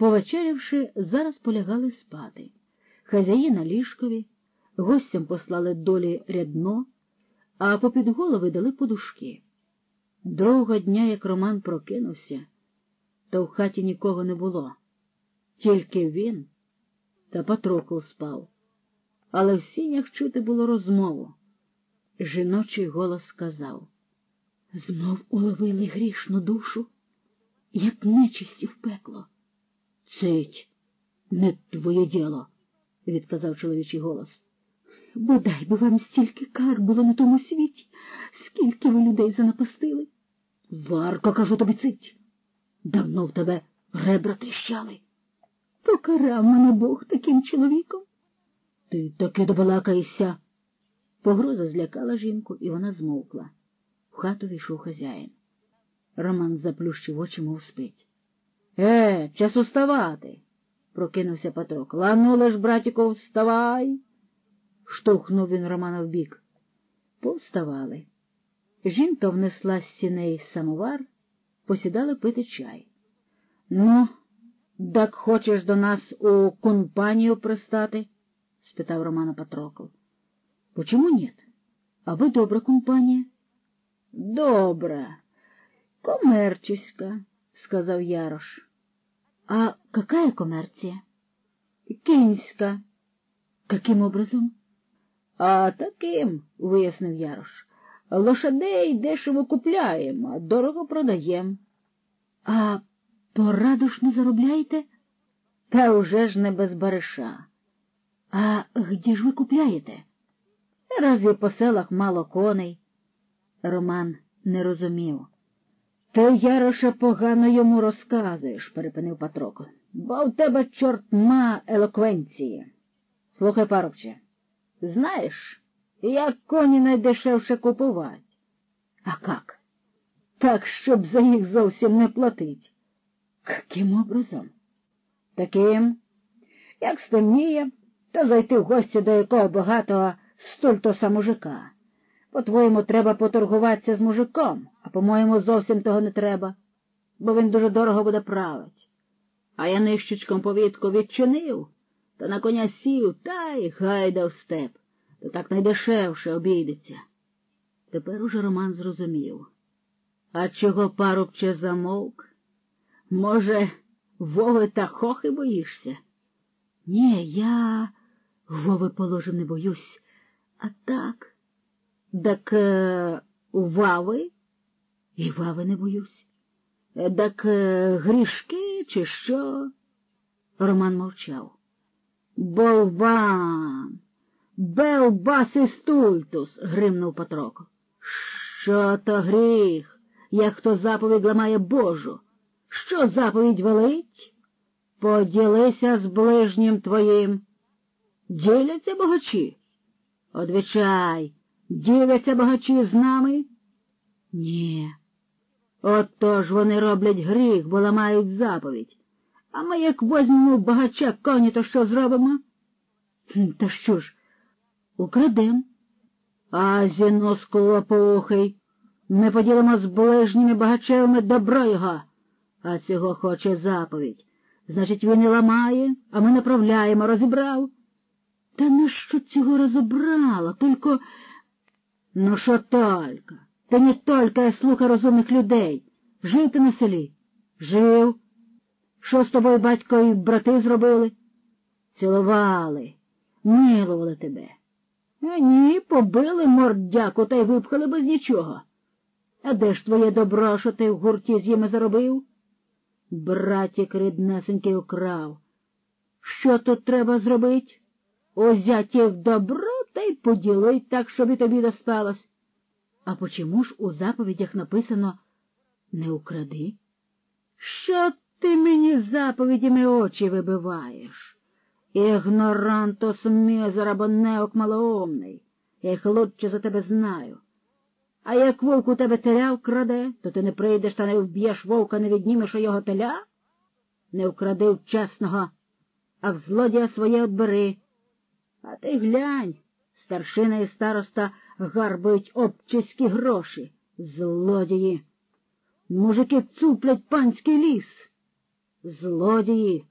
Повечерявши, зараз полягали спати. Хазяї на ліжкові, гостям послали долі рядно, а попід голови дали подушки. Другого дня, як Роман прокинувся, то в хаті нікого не було. Тільки він та Патрокл спав. Але в сінях чути було розмову. Жіночий голос сказав Знов уловили грішну душу, як нечисті в пекло. Цить, не твоє діло, відказав чоловічий голос. Бодай би вам стільки кар було на тому світі, скільки ви людей занапастили. Варко, кажу тобі, цить. Давно в тебе ребра тріщали. Покарав мене Бог таким чоловіком. Ти таки добалакаєшся. Погроза злякала жінку, і вона змовкла. В хату війшов хазяїн. Роман заплющив очі, мов спить. Е, час уставати, прокинувся Патрок. Лану лиш, братіко, вставай. штовхнув він Романа в бік. Повставали. Жінка внесла з сіней самовар, посідали пити чай. Ну, так хочеш до нас у компанію пристати? спитав Романа Патрокл. Почему нет? А вы добра компания? Добра. Комерчеська, сказав Ярош. А какая коммерция? Кінська. Каким образом? А таким, вияснив Ярош. Лошадей дешево купляємо, а дорого продаємо. А порадушно заробляєте? Та уже ж не без бариша. А где ж ви купляєте? Разві по селах мало коней? Роман не розумів. Ти, Яроша, погано йому розказуєш, перепинив Патрокл, бо в тебе чортма елоквенції. Слухай, парубче, знаєш, як коні найдешевше купувати? А как? Так, щоб за їх зовсім не платить. Каким образом? Таким, як стемніє, то зайти в гості до якого багатого стультоса мужика. По-твоєму, треба поторгуватися з мужиком, а по-моєму, зовсім того не треба, бо він дуже дорого буде править. А я нищечком повітку відчинив, та на коня сів та й гайда в степ, то так найдешевше обійдеться. Тепер уже Роман зрозумів. А чого парубче замовк? Може, Вови та хохи боїшся? Ні, я Вови положим не боюсь. А так, так е, вави? І вави не боюсь. Так е, грішки, чи що? Роман мовчав. Болван, белбасий стультус, гримнув Патрок. Що то гріх, як хто заповідь ламає Божу? Що заповідь велить? Поділися з ближнім твоїм. Діляться богачі? Одвічай, діляться багачі з нами? Ні. Отож вони роблять гріх, бо ламають заповідь. А ми, як возьмемо багача коні, то що зробимо? Та що ж, украдем. А зіноску лопухий, ми поділимо з ближніми багачевими добро його, а цього хоче заповідь. Значить, він і ламає, а ми направляємо, розібрав. Та ну що цього розобрала, тільки... Ну, що тільки? Та не тільки я слухай розумних людей. Жив ти на селі? Жив. Що з тобою батько і брати зробили? Цілували, милували тебе. Ні, побили мордяку та й випхали без нічого. А де ж твоє добро, що ти в гурті з їми заробив? Братік ріднесенький украв. Що тут треба зробити? Озять їх добро й поділить так, щоб і тобі досталось. А почому ж у заповідях написано не укради? Що ти мені заповідями очі вибиваєш? Ігнорантос мізер або неок малоумний. Я їх лучше за тебе знаю. А як вовк у тебе теля вкраде, то ти не прийдеш та не вб'єш вовка, не віднімеш його теля? Не вкради чесного, а в злодія своє отбери. А ти глянь, старшина і староста гарбають обчиські гроші, злодії. Мужики цуплять панський ліс. Злодії,